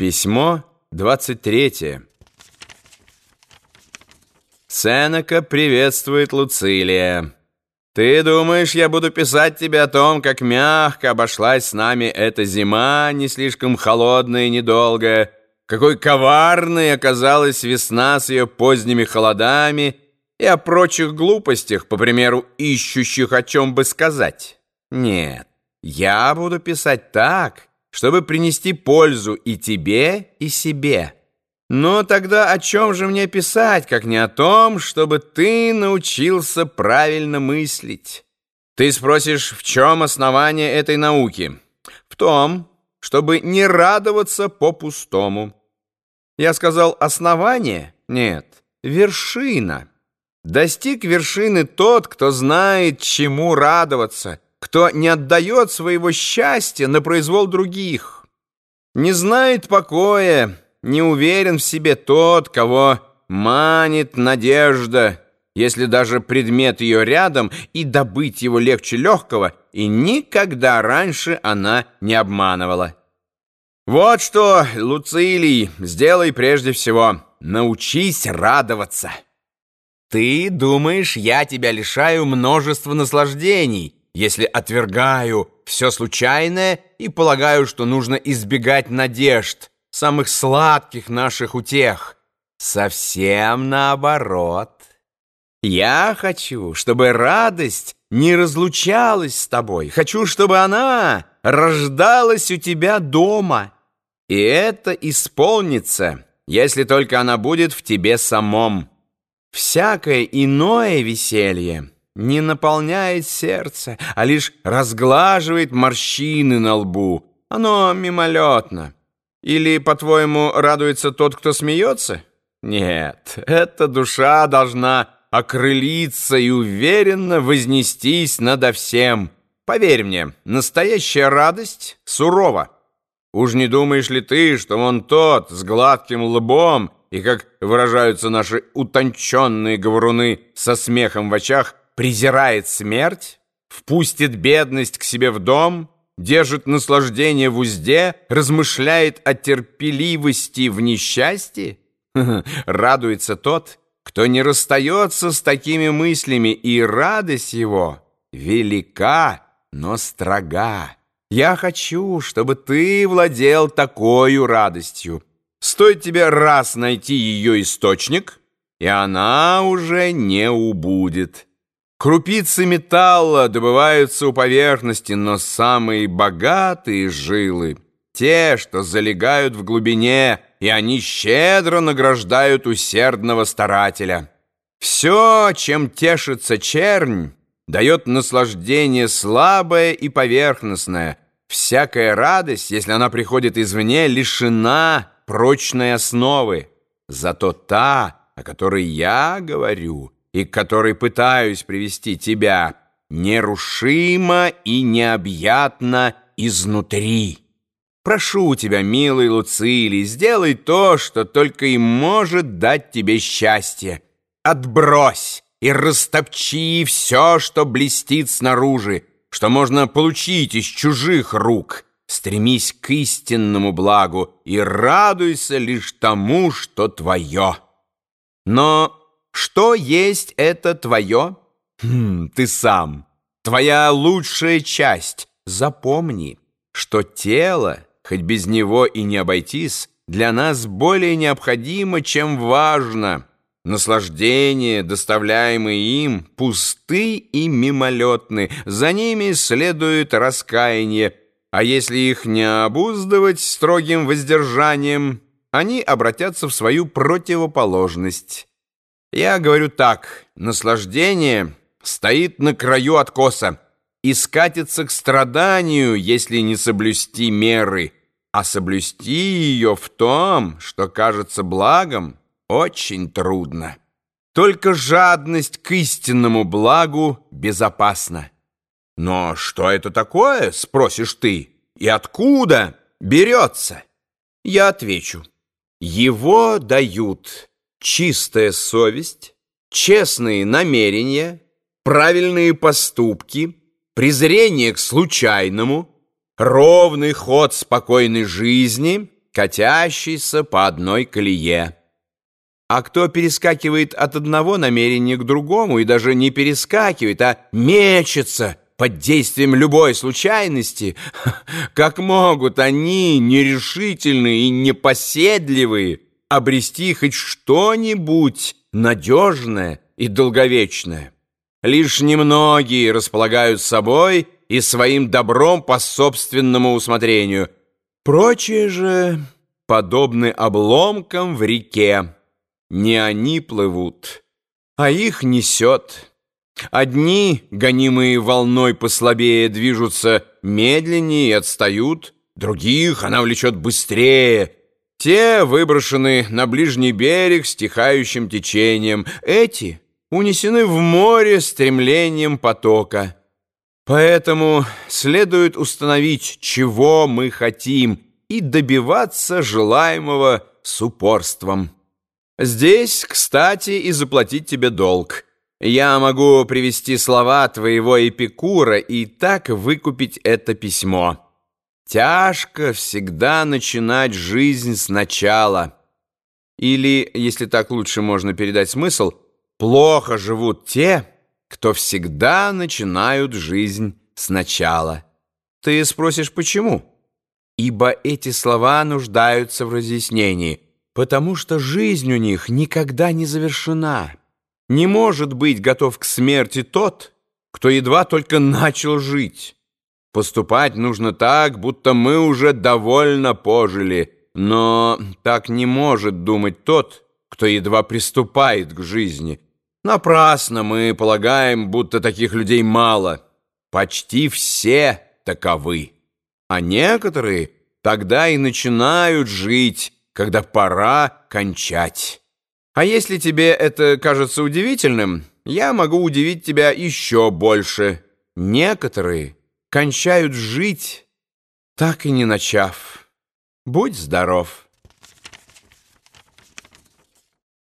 Письмо 23. Сенека приветствует Луцилия. Ты думаешь, я буду писать тебе о том, как мягко обошлась с нами эта зима, не слишком холодная и недолгая, какой коварной оказалась весна с ее поздними холодами и о прочих глупостях, по примеру, ищущих о чем бы сказать? Нет, я буду писать так, чтобы принести пользу и тебе, и себе. Но тогда о чем же мне писать, как не о том, чтобы ты научился правильно мыслить? Ты спросишь, в чем основание этой науки? В том, чтобы не радоваться по-пустому. Я сказал «основание»? Нет, вершина. Достиг вершины тот, кто знает, чему радоваться – кто не отдает своего счастья на произвол других. Не знает покоя, не уверен в себе тот, кого манит надежда, если даже предмет ее рядом, и добыть его легче легкого, и никогда раньше она не обманывала. Вот что, Луцилий, сделай прежде всего, научись радоваться. Ты думаешь, я тебя лишаю множества наслаждений, если отвергаю все случайное и полагаю, что нужно избегать надежд, самых сладких наших утех. Совсем наоборот. Я хочу, чтобы радость не разлучалась с тобой. Хочу, чтобы она рождалась у тебя дома. И это исполнится, если только она будет в тебе самом. Всякое иное веселье не наполняет сердце, а лишь разглаживает морщины на лбу. Оно мимолетно. Или, по-твоему, радуется тот, кто смеется? Нет, эта душа должна окрылиться и уверенно вознестись надо всем. Поверь мне, настоящая радость сурова. Уж не думаешь ли ты, что он тот с гладким лбом и, как выражаются наши утонченные говоруны со смехом в очах, презирает смерть, впустит бедность к себе в дом, держит наслаждение в узде, размышляет о терпеливости в несчастье? Радуется тот, кто не расстается с такими мыслями, и радость его велика, но строга. Я хочу, чтобы ты владел такой радостью. Стоит тебе раз найти ее источник, и она уже не убудет. Крупицы металла добываются у поверхности, но самые богатые жилы — те, что залегают в глубине, и они щедро награждают усердного старателя. Все, чем тешится чернь, дает наслаждение слабое и поверхностное. Всякая радость, если она приходит извне, лишена прочной основы. Зато та, о которой я говорю — и к которой пытаюсь привести тебя, нерушимо и необъятно изнутри. Прошу тебя, милый Луцилий, сделай то, что только и может дать тебе счастье. Отбрось и растопчи все, что блестит снаружи, что можно получить из чужих рук. Стремись к истинному благу и радуйся лишь тому, что твое. Но что есть это твое? Хм, ты сам. Твоя лучшая часть. Запомни, что тело, хоть без него и не обойтись, для нас более необходимо, чем важно. Наслаждения, доставляемые им, пусты и мимолетны. За ними следует раскаяние. А если их не обуздывать строгим воздержанием, они обратятся в свою противоположность. Я говорю так, наслаждение стоит на краю откоса и скатится к страданию, если не соблюсти меры, а соблюсти ее в том, что кажется благом, очень трудно. Только жадность к истинному благу безопасна. Но что это такое, спросишь ты, и откуда берется? Я отвечу, его дают чистая совесть, честные намерения, правильные поступки, презрение к случайному, ровный ход спокойной жизни, катящийся по одной колее. А кто перескакивает от одного намерения к другому и даже не перескакивает, а мечется под действием любой случайности, как могут они, нерешительные и непоседливые, обрести хоть что-нибудь надежное и долговечное? Лишь немногие располагают собой и своим добром по собственному усмотрению. Прочие же подобны обломкам в реке. Не они плывут, а их несет. Одни, гонимые волной послабее, движутся медленнее и отстают, других она влечет быстрее. Те выброшены на ближний берег стихающим течением, эти унесены в море стремлением потока. Поэтому следует установить, чего мы хотим, и добиваться желаемого с упорством. Здесь, кстати, и заплатить тебе долг. Я могу привести слова твоего Эпикура и так выкупить это письмо. Тяжко всегда начинать жизнь сначала. Или, если так лучше можно передать смысл, плохо живут те, кто всегда начинают жизнь сначала. Ты спросишь, почему? Ибо эти слова нуждаются в разъяснении – потому что жизнь у них никогда не завершена. Не может быть готов к смерти тот, кто едва только начал жить. Поступать нужно так, будто мы уже довольно пожили, но так не может думать тот, кто едва приступает к жизни. Напрасно мы полагаем, будто таких людей мало. Почти все таковы. А некоторые тогда и начинают жить, когда пора кончать. А если тебе это кажется удивительным, я могу удивить тебя еще больше. Некоторые кончают жить, так и не начав. Будь здоров.